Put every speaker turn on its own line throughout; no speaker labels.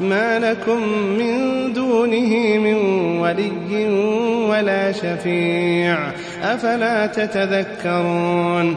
ما لكم من دونه من ولي ولا شفيع أفلا تتذكرون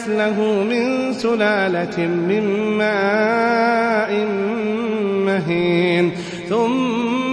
نسله من سلالة من ماء مهين. ثم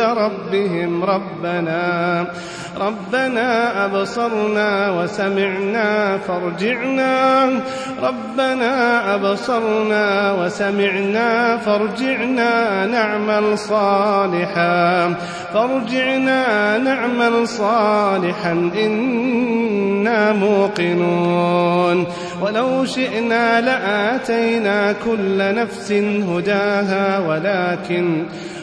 ربهم ربنا. ربنا أبصرنا وسمعنا فارجعنا. ربنا أبصرنا وسمعنا فارجعنا نعمل صالحا. فارجعنا نعمل صالحا. إنا موقنون. ولو شئنا لآتينا كل نفس هداها. ولكن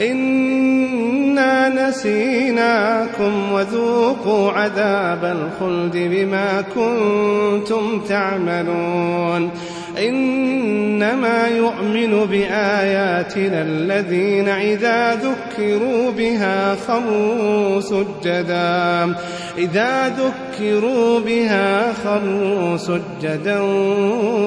إنا نسيناكم وذوقوا عذاب الخلد بما كنتم تعملون إنما يؤمن بآياتنا الذين إذا ذكروا بها خروا سجدا إذا ذكروا بها خروا سجدا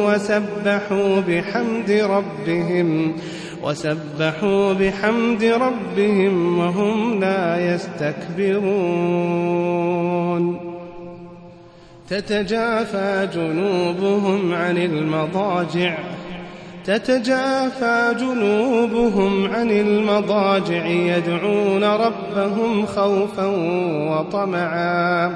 وسبحوا بحمد ربهم وسبحوا بحمد ربهم وهم لا يستكبرون. تتجافى جنوبهم عن المضاجع. تتجافى جنوبهم عن المضاجع. يدعون ربهم خوفا وطمعا.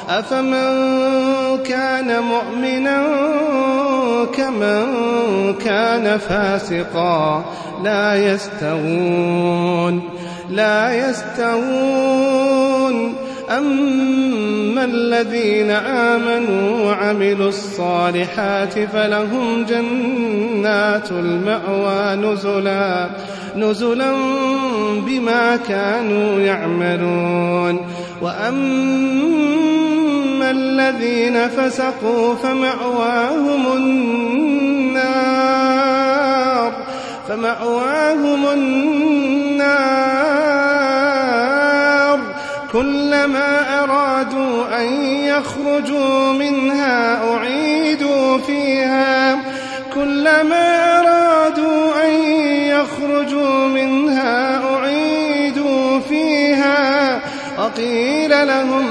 أفمن كان مؤمنا كمن كان فاسقا لا يستوون لا يستوون. أما الذين آمنوا وعملوا الصالحات فلهم جنات المأوى نزلا نزلا بما كانوا يعملون. وأما الذين فسقوا فمأواهم النار فمأواهم النار كلما أرادوا أن يخرجوا منها أعيدوا فيها كلما أرادوا أن يخرجوا منها أعيدوا فيها وقيل لهم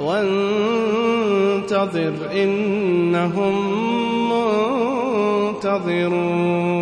وانتظر إنهم منتظرون.